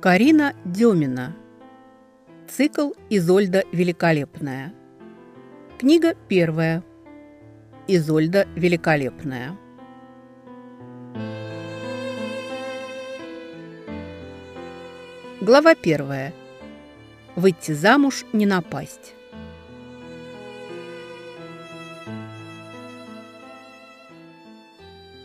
Карина Демина. Цикл «Изольда Великолепная». Книга первая. Изольда Великолепная. Глава первая. Выйти замуж, не напасть.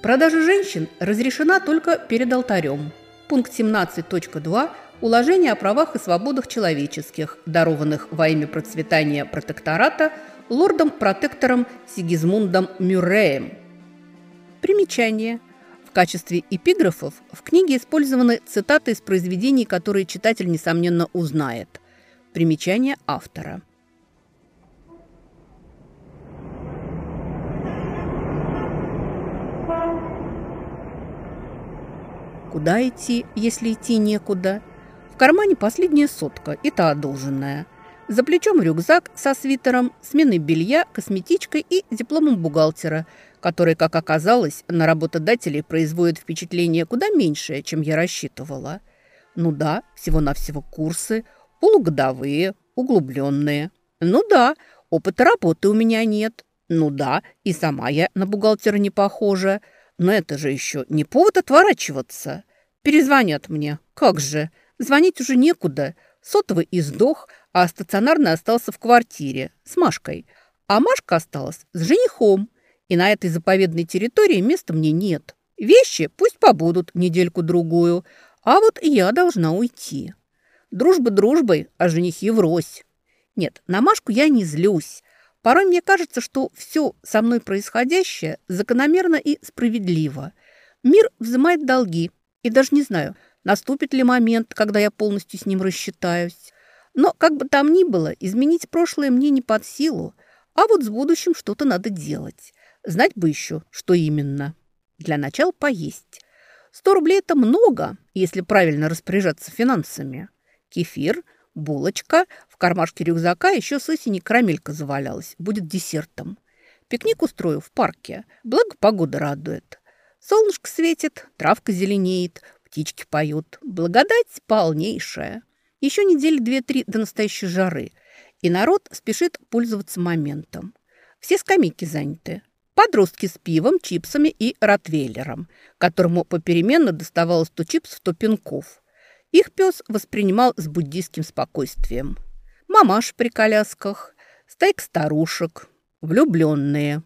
Продажа женщин разрешена только перед алтарем – пункт 17.2 Уложения о правах и свободах человеческих, дарованных во имя процветания протектората лордом-протектором Сигизмундом Мюрреем. Примечание. В качестве эпиграфов в книге использованы цитаты из произведений, которые читатель, несомненно, узнает. Примечание автора. Куда идти, если идти некуда? В кармане последняя сотка, и та одолженная. За плечом рюкзак со свитером, сменой белья, косметичкой и дипломом бухгалтера, который, как оказалось, на работодателей производит впечатление куда меньшее, чем я рассчитывала. Ну да, всего-навсего курсы, полугодовые, углубленные. Ну да, опыта работы у меня нет. Ну да, и сама я на бухгалтера не похожа. Но это же еще не повод отворачиваться. Перезвонят мне. Как же? Звонить уже некуда. Сотовый издох, а стационарный остался в квартире с Машкой. А Машка осталась с женихом. И на этой заповедной территории места мне нет. Вещи пусть побудут недельку-другую, а вот я должна уйти. Дружба дружбой, а женихи врозь. Нет, на Машку я не злюсь. Порой мне кажется, что все со мной происходящее закономерно и справедливо. Мир взимает долги, и даже не знаю, наступит ли момент, когда я полностью с ним рассчитаюсь. Но, как бы там ни было, изменить прошлое мне не под силу, а вот с будущим что-то надо делать. Знать бы еще, что именно. Для начала поесть. Сто рублей – это много, если правильно распоряжаться финансами. Кефир – Булочка, в кармашке рюкзака еще с осени карамелька завалялась, будет десертом. Пикник устрою в парке, благо погода радует. Солнышко светит, травка зеленеет, птички поют. Благодать полнейшая. Еще недели две-три до настоящей жары, и народ спешит пользоваться моментом. Все скамейки заняты. Подростки с пивом, чипсами и ротвейлером, которому попеременно доставалось то чипсов, то пинков. Их пес воспринимал с буддийским спокойствием. Мамаш при колясках, стайк старушек, влюбленные.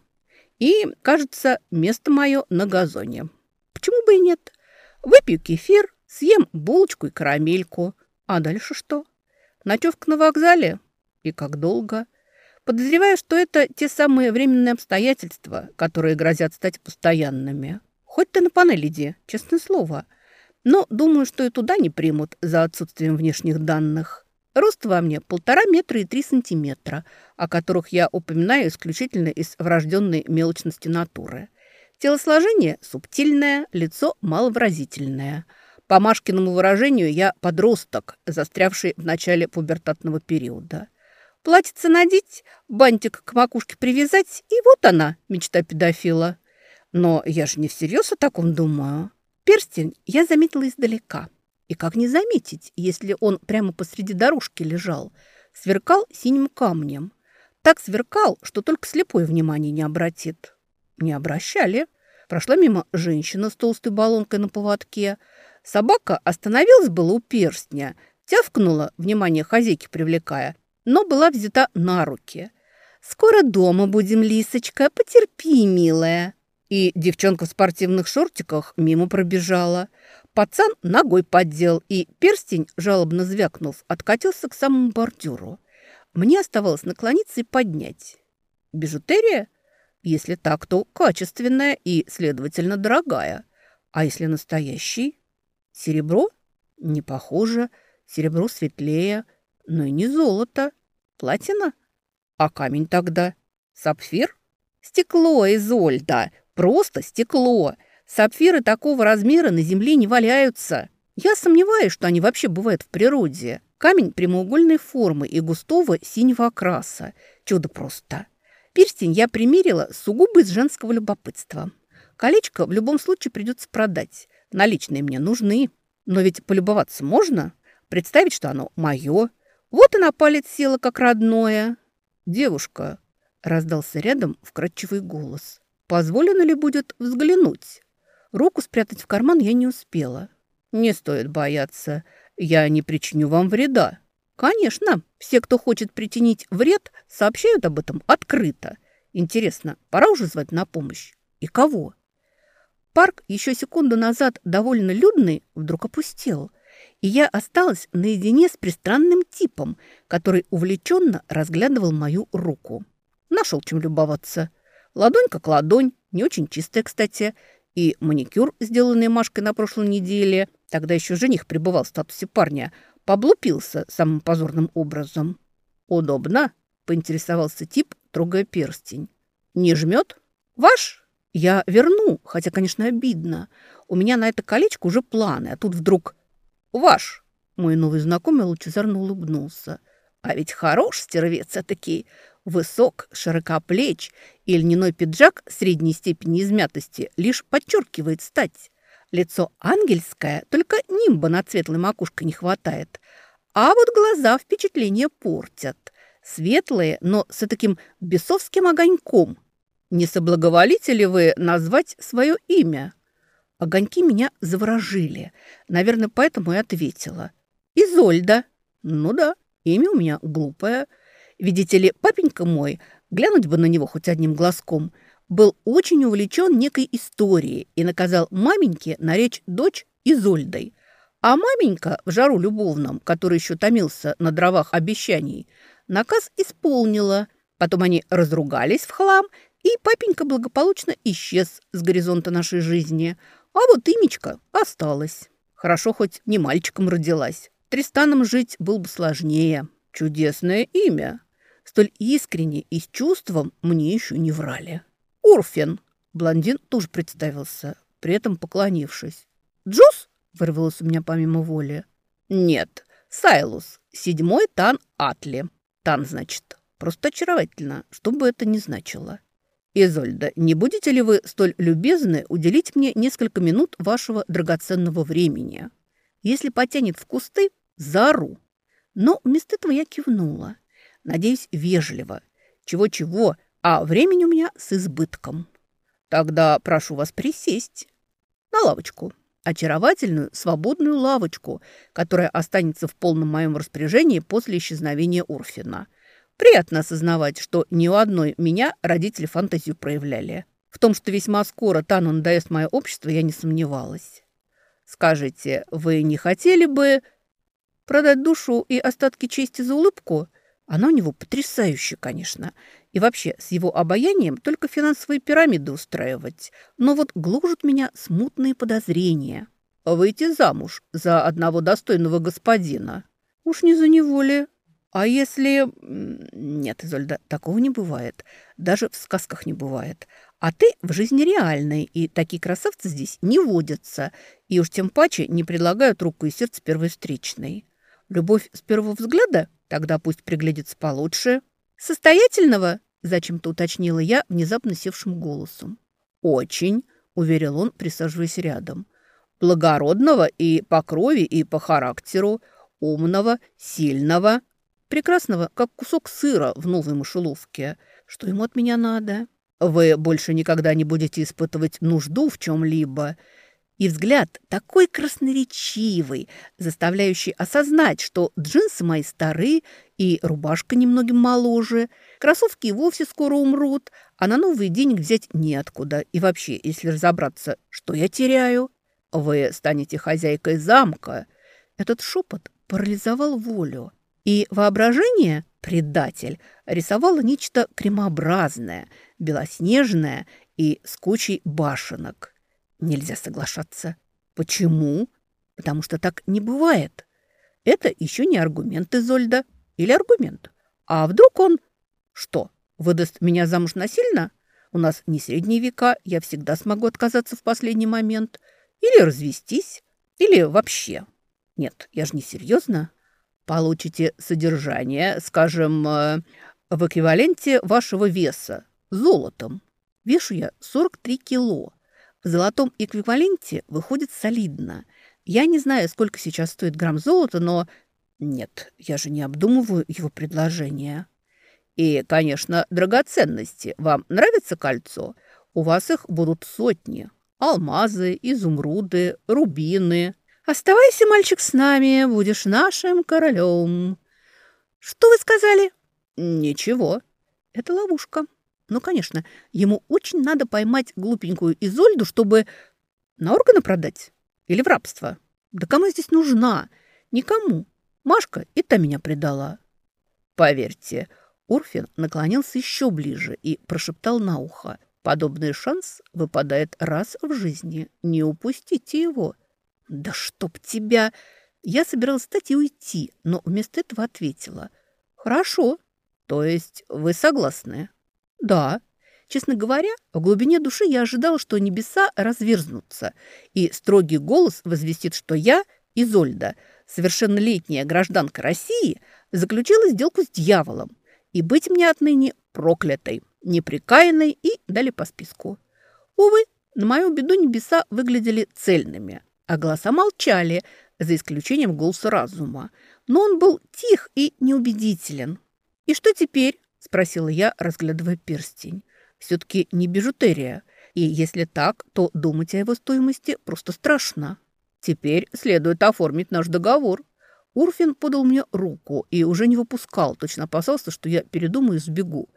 И, кажется, место мое на газоне. Почему бы и нет? Выпью кефир, съем булочку и карамельку. А дальше что? Ночевка на вокзале? И как долго? Подозреваю, что это те самые временные обстоятельства, которые грозят стать постоянными. Хоть ты на панель иди, честное слово – но думаю, что и туда не примут за отсутствием внешних данных. Рост во мне полтора метра и три сантиметра, о которых я упоминаю исключительно из врожденной мелочности натуры. Телосложение субтильное, лицо маловыразительное. По Машкиному выражению я подросток, застрявший в начале пубертатного периода. Платьице надеть, бантик к макушке привязать, и вот она, мечта педофила. Но я же не всерьез о таком думаю. Перстень я заметила издалека. И как не заметить, если он прямо посреди дорожки лежал, сверкал синим камнем. Так сверкал, что только слепой внимания не обратит. Не обращали. Прошла мимо женщина с толстой баллонкой на поводке. Собака остановилась было у перстня, тявкнула, внимание хозяйки привлекая, но была взята на руки. «Скоро дома будем, Лисочка, потерпи, милая». И девчонка в спортивных шортиках мимо пробежала. Пацан ногой поддел, и перстень, жалобно звякнув, откатился к самому бордюру. Мне оставалось наклониться и поднять. Бижутерия? Если так, то качественная и, следовательно, дорогая. А если настоящий? Серебро? Не похоже. Серебро светлее, но и не золото. Платина? А камень тогда? Сапфир? Стекло, Изольда! Просто стекло. Сапфиры такого размера на земле не валяются. Я сомневаюсь, что они вообще бывают в природе. Камень прямоугольной формы и густого синего окраса. Чудо просто. Перстень я примерила сугубо из женского любопытства. Колечко в любом случае придется продать. Наличные мне нужны. Но ведь полюбоваться можно, представить, что оно мое. Вот и на палец села, как родное. «Девушка», — раздался рядом вкрадчивый голос, «позволено ли будет взглянуть?» Руку спрятать в карман я не успела. «Не стоит бояться, я не причиню вам вреда». «Конечно, все, кто хочет причинить вред, сообщают об этом открыто. Интересно, пора уже звать на помощь? И кого?» Парк, еще секунду назад довольно людный, вдруг опустел и я осталась наедине с пристранным типом, который увлеченно разглядывал мою руку. Нашел чем любоваться. Ладонь как ладонь, не очень чистая, кстати, и маникюр, сделанный Машкой на прошлой неделе, тогда еще жених пребывал в статусе парня, поблупился самым позорным образом. «Удобно?» – поинтересовался тип, трогая перстень. «Не жмет? Ваш?» «Я верну, хотя, конечно, обидно. У меня на это колечко уже планы, а тут вдруг «Ваш!» Мой новый знакомый лучезарно улыбнулся. «А ведь хорош стервец таки. Высок, широкоплеч и льняной пиджак средней степени измятости лишь подчеркивает стать. Лицо ангельское, только нимба над светлой макушкой не хватает. А вот глаза впечатление портят. Светлые, но с таким бесовским огоньком. Не соблаговолите ли вы назвать свое имя?» Огоньки меня заворожили. Наверное, поэтому и ответила. «Изольда». «Ну да, имя у меня глупое. Видите ли, папенька мой, глянуть бы на него хоть одним глазком, был очень увлечен некой историей и наказал маменьке наречь дочь Изольдой. А маменька в жару любовном, который еще томился на дровах обещаний, наказ исполнила. Потом они разругались в хлам, и папенька благополучно исчез с горизонта нашей жизни – а вот имечко осталось. Хорошо, хоть не мальчиком родилась. Тристаном жить было бы сложнее. Чудесное имя. Столь искренне и с чувством мне еще не врали. Урфин. Блондин тоже представился, при этом поклонившись. «Джус?» – вырвалось у меня помимо воли. «Нет, Сайлус, седьмой Тан Атли. Тан, значит. Просто очаровательно, что бы это ни значило. «Изольда, не будете ли вы столь любезны уделить мне несколько минут вашего драгоценного времени? Если потянет в кусты, заору». Но вместо этого я кивнула. Надеюсь, вежливо. Чего-чего, а времени у меня с избытком. Тогда прошу вас присесть на лавочку. Очаровательную, свободную лавочку, которая останется в полном моем распоряжении после исчезновения Урфина. Приятно осознавать, что ни у одной меня родители фантазию проявляли. В том, что весьма скоро Тану надоест мое общество, я не сомневалась. Скажите, вы не хотели бы продать душу и остатки чести за улыбку? Она у него потрясающая, конечно. И вообще, с его обаянием только финансовые пирамиды устраивать. Но вот гложут меня смутные подозрения. Выйти замуж за одного достойного господина. Уж не за него ли? А если... Нет, Изольда, такого не бывает. Даже в сказках не бывает. А ты в жизни реальной, и такие красавцы здесь не водятся. И уж тем паче не предлагают руку и сердце первой встречной. Любовь с первого взгляда? Тогда пусть приглядится получше. Состоятельного? Зачем-то уточнила я внезапно севшим голосом. Очень, уверил он, присаживаясь рядом. Благородного и по крови, и по характеру. Умного, сильного, Прекрасного, как кусок сыра в новой мышеловке. Что ему от меня надо? Вы больше никогда не будете испытывать нужду в чем-либо. И взгляд такой красноречивый, заставляющий осознать, что джинсы мои стары и рубашка немногим моложе, кроссовки вовсе скоро умрут, а на новый денег взять неоткуда. И вообще, если разобраться, что я теряю? Вы станете хозяйкой замка. Этот шепот парализовал волю. И воображение, предатель, рисовало нечто кремообразное, белоснежное и с кучей башенок. Нельзя соглашаться. Почему? Потому что так не бывает. Это еще не аргумент Изольда. Или аргумент. А вдруг он... Что, выдаст меня замуж насильно? У нас не средние века, я всегда смогу отказаться в последний момент. Или развестись. Или вообще. Нет, я же не серьезно получите содержание, скажем, э, в эквиваленте вашего веса, золотом. Вешу я 43 кило. В золотом эквиваленте выходит солидно. Я не знаю, сколько сейчас стоит грамм золота, но... Нет, я же не обдумываю его предложение. И, конечно, драгоценности. Вам нравится кольцо? У вас их будут сотни. Алмазы, изумруды, рубины. Оставайся, мальчик, с нами, будешь нашим королем. Что вы сказали? Ничего. Это ловушка. Ну, конечно, ему очень надо поймать глупенькую Изольду, чтобы на органы продать или в рабство. Да кому здесь нужна? Никому. Машка и та меня предала. Поверьте, Урфин наклонился еще ближе и прошептал на ухо. Подобный шанс выпадает раз в жизни. Не упустите его. Да чтоб тебя... Я собиралась встать и уйти, но вместо этого ответила. Хорошо. То есть вы согласны? Да. Честно говоря, в глубине души я ожидала, что небеса разверзнутся, и строгий голос возвестит, что я, Изольда, совершеннолетняя гражданка России, заключила сделку с дьяволом, и быть мне отныне проклятой, неприкаянной и дали по списку. Увы, на мою беду небеса выглядели цельными, а голоса молчали, за исключением голоса разума. Но он был тих и неубедителен. «И что теперь?» – спросила я, разглядывая перстень. «Все-таки не бижутерия, и если так, то думать о его стоимости просто страшно. Теперь следует оформить наш договор». Урфин подал мне руку и уже не выпускал, точно опасался, что я передумаю и сбегу.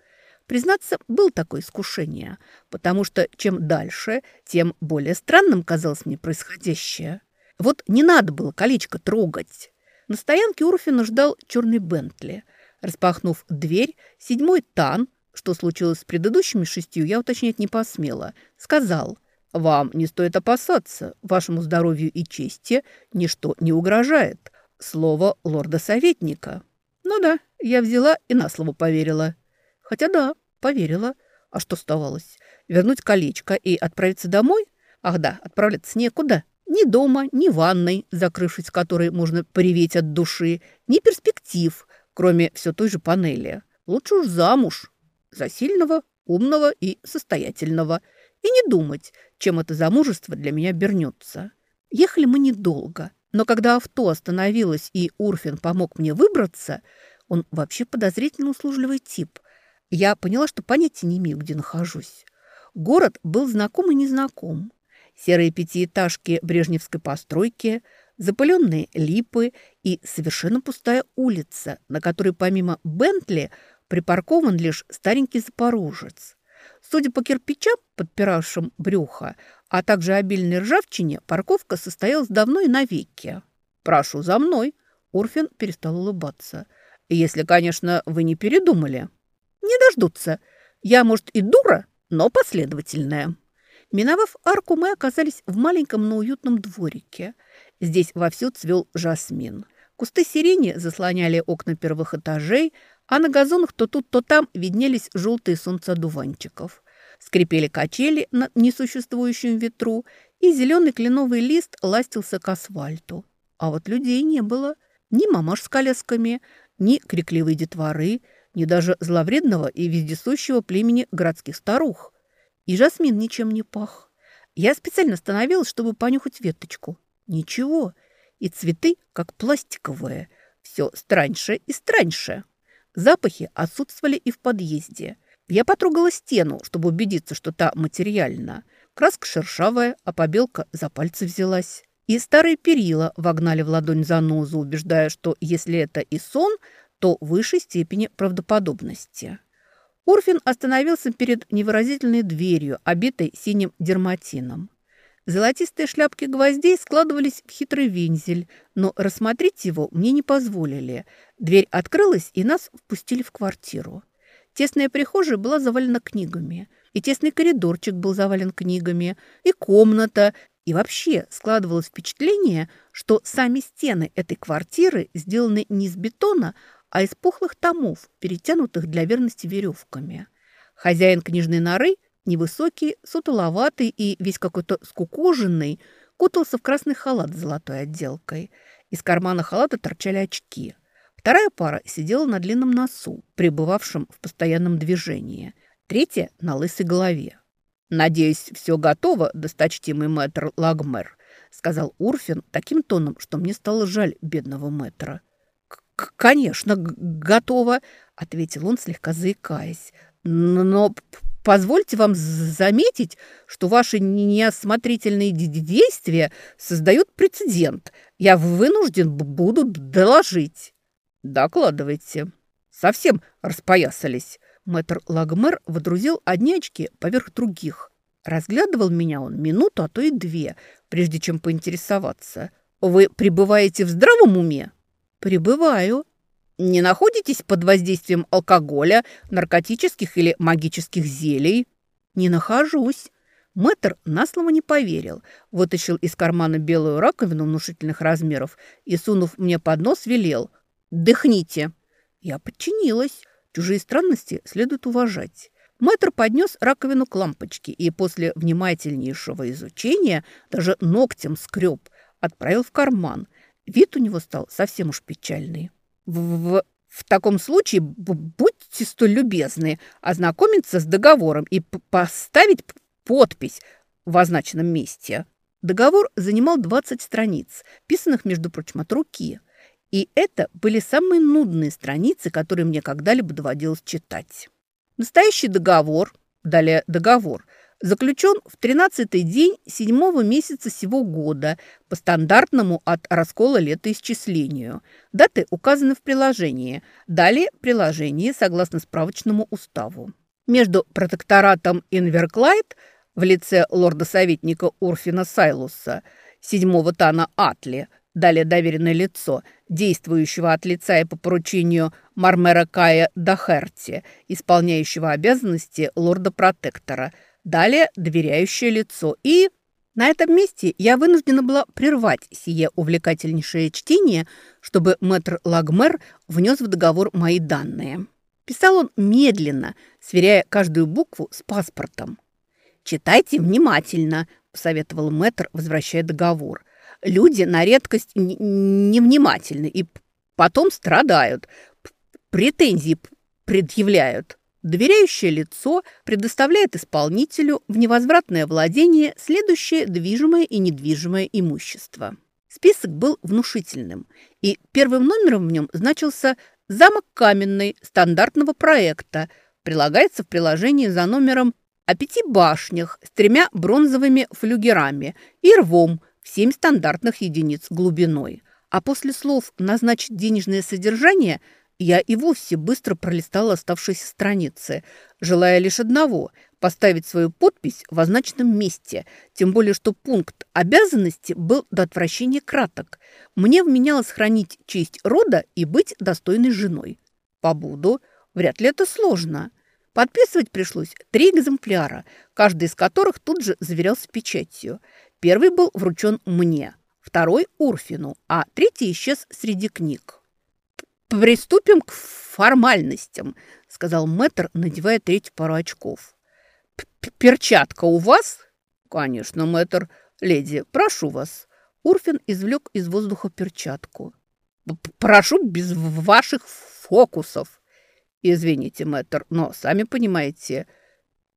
Признаться, был такое искушение, потому что чем дальше, тем более странным казалось мне происходящее. Вот не надо было колечко трогать. На стоянке Урфина ждал черный Бентли. Распахнув дверь, седьмой Тан, что случилось с предыдущими шестью, я уточнять не посмела, сказал, «Вам не стоит опасаться, вашему здоровью и чести ничто не угрожает. Слово лорда-советника». Ну да, я взяла и на слово поверила. Хотя да, поверила. А что оставалось? Вернуть колечко и отправиться домой? Ах да, отправляться некуда. Ни дома, ни ванной, закрывшись которой можно приветь от души, ни перспектив, кроме все той же панели. Лучше уж замуж. За сильного, умного и состоятельного. И не думать, чем это замужество для меня обернется. Ехали мы недолго, но когда авто остановилось и Урфин помог мне выбраться, он вообще подозрительно услужливый тип. Я поняла, что понятия не имею, где нахожусь. Город был знаком и незнаком серые пятиэтажки брежневской постройки, запыленные липы и совершенно пустая улица, на которой помимо Бентли припаркован лишь старенький запорожец. Судя по кирпичам, подпиравшим брюхо, а также обильной ржавчине, парковка состоялась давно и навеки. «Прошу за мной!» Урфин перестал улыбаться. «Если, конечно, вы не передумали». «Не дождутся. Я, может, и дура, но последовательная». Миновав арку, мы оказались в маленьком, но уютном дворике. Здесь вовсю цвел жасмин. Кусты сирени заслоняли окна первых этажей, а на газонах то тут, то там виднелись желтые солнцедуванчиков. Скрипели качели на несуществующем ветру, и зеленый кленовый лист ластился к асфальту. А вот людей не было. Ни мамаш с колясками, ни крикливой детворы, ни даже зловредного и вездесущего племени городских старух – и жасмин ничем не пах. Я специально остановилась, чтобы понюхать веточку. Ничего. И цветы, как пластиковые. Все страньше и страньше. Запахи отсутствовали и в подъезде. Я потрогала стену, чтобы убедиться, что та материальна. Краска шершавая, а побелка за пальцы взялась. И старые перила вогнали в ладонь занозу, убеждая, что если это и сон, то высшей степени правдоподобности. Урфин остановился перед невыразительной дверью, обитой синим дерматином. Золотистые шляпки гвоздей складывались в хитрый вензель, но рассмотреть его мне не позволили. Дверь открылась, и нас впустили в квартиру. Тесная прихожая была завалена книгами, и тесный коридорчик был завален книгами, и комната, и вообще складывалось впечатление, что сами стены этой квартиры сделаны не из бетона, а из пухлых томов, перетянутых для верности веревками. Хозяин книжной норы, невысокий, сутуловатый и весь какой-то скукоженный, кутался в красный халат с золотой отделкой. Из кармана халата торчали очки. Вторая пара сидела на длинном носу, пребывавшем в постоянном движении. Третья – на лысой голове. «Надеюсь, все готово, досточтимый мэтр Лагмер», сказал Урфин таким тоном, что мне стало жаль бедного мэтра. «Конечно, готово», — ответил он, слегка заикаясь. «Но позвольте вам заметить, что ваши неосмотрительные действия создают прецедент. Я вынужден буду доложить». «Докладывайте». «Совсем распоясались». Мэтр Лагмер водрузил одни очки поверх других. Разглядывал меня он минуту, а то и две, прежде чем поинтересоваться. «Вы пребываете в здравом уме?» «Пребываю». «Не находитесь под воздействием алкоголя, наркотических или магических зелий?» «Не нахожусь». Мэтр на слово не поверил. Вытащил из кармана белую раковину внушительных размеров и, сунув мне под нос, велел. «Дыхните». Я подчинилась. Чужие странности следует уважать. Мэтр поднес раковину к лампочке и после внимательнейшего изучения даже ногтем скреб, отправил в карман. Вид у него стал совсем уж печальный. В, в, в таком случае будьте столь любезны ознакомиться с договором и поставить подпись в означенном месте. Договор занимал 20 страниц, писанных, между прочим, от руки. И это были самые нудные страницы, которые мне когда-либо доводилось читать. Настоящий договор, далее договор, заключен в 13-й день седьмого месяца сего года по стандартному от раскола летоисчислению. Даты указаны в приложении. Далее приложение согласно справочному уставу. Между протекторатом Инверклайд в лице лорда-советника Урфина Сайлуса, седьмого Тана Атли – далее доверенное лицо, действующего от лица и по поручению Мармера Кая Дахерти, исполняющего обязанности лорда-протектора, далее доверяющее лицо и... На этом месте я вынуждена была прервать сие увлекательнейшее чтение, чтобы мэтр Лагмер внес в договор мои данные. Писал он медленно, сверяя каждую букву с паспортом. «Читайте внимательно», – посоветовал мэтр, возвращая договор люди на редкость невнимательны и потом страдают, претензии предъявляют. Доверяющее лицо предоставляет исполнителю в невозвратное владение следующее движимое и недвижимое имущество. Список был внушительным, и первым номером в нем значился «Замок каменный» стандартного проекта, прилагается в приложении за номером о пяти башнях с тремя бронзовыми флюгерами и рвом, семь стандартных единиц глубиной. А после слов «назначить денежное содержание» я и вовсе быстро пролистала оставшиеся страницы, желая лишь одного – поставить свою подпись в означенном месте, тем более что пункт обязанности был до отвращения краток. Мне вменялось хранить честь рода и быть достойной женой. Побуду. Вряд ли это сложно. Подписывать пришлось три экземпляра, каждый из которых тут же заверялся печатью – Первый был вручен мне, второй – Урфину, а третий исчез среди книг. «Приступим к формальностям», – сказал мэтр, надевая третью пару очков. «Перчатка у вас?» «Конечно, мэтр. Леди, прошу вас». Урфин извлек из воздуха перчатку. «Прошу без ваших фокусов». «Извините, мэтр, но, сами понимаете,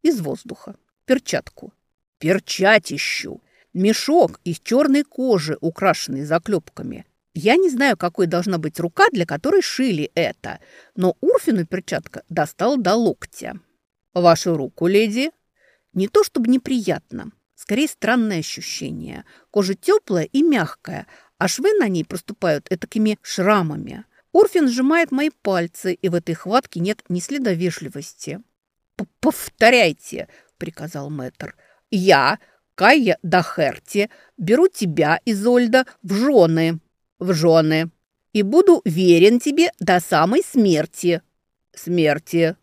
из воздуха. Перчатку». «Перчатищу!» Мешок из черной кожи, украшенный заклепками. Я не знаю, какой должна быть рука, для которой шили это, но Урфину перчатка достала до локтя. «Вашу руку, леди?» Не то чтобы неприятно, скорее странное ощущение. Кожа теплая и мягкая, а швы на ней проступают этакими шрамами. Урфин сжимает мои пальцы, и в этой хватке нет ни следа вежливости. «Повторяйте», — приказал мэтр. «Я, Кайя Дахерти, беру тебя, Изольда, в жены, в жены, и буду верен тебе до самой смерти. Смерти.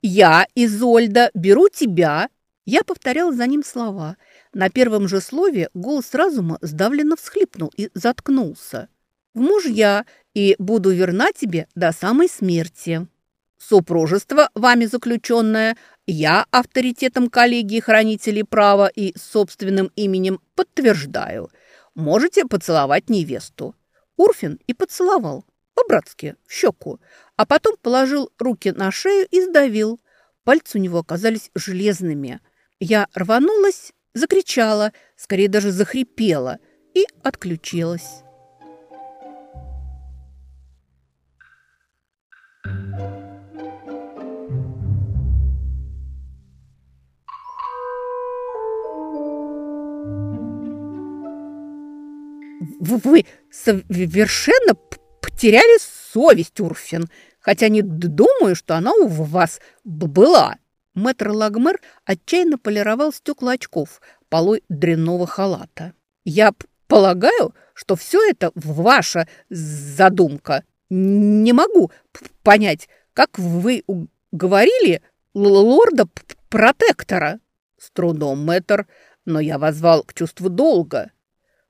Я, Изольда, беру тебя. Я повторял за ним слова. На первом же слове голос разума сдавленно всхлипнул и заткнулся. В мужья и буду верна тебе до самой смерти. Супружество, вами заключенное, я авторитетом коллегии хранителей права и собственным именем подтверждаю. Можете поцеловать невесту». Урфин и поцеловал, по-братски, в щеку, а потом положил руки на шею и сдавил. Пальцы у него оказались железными. Я рванулась, закричала, скорее даже захрипела. и отключилась. Вы совершенно потеряли совесть, Урфин, хотя не думаю, что она у вас была. Мэтр Лагмер отчаянно полировал стекла очков полой дрянного халата. «Я полагаю, что все это ваша задумка. Не могу понять, как вы говорили лорда-протектора?» «С трудом, мэтр, но я возвал к чувству долга.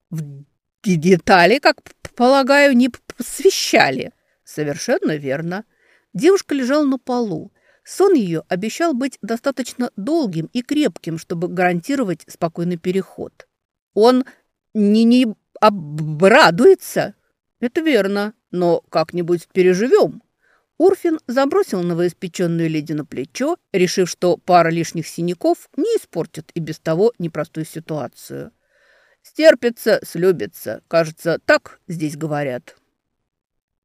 В детали, как полагаю, не посвящали». «Совершенно верно». Девушка лежала на полу. Сон ее обещал быть достаточно долгим и крепким, чтобы гарантировать спокойный переход. Он не, не обрадуется. Это верно, но как-нибудь переживем. Урфин забросил новоиспеченную леди на плечо, решив, что пара лишних синяков не испортит и без того непростую ситуацию. Стерпится, слюбится, кажется, так здесь говорят.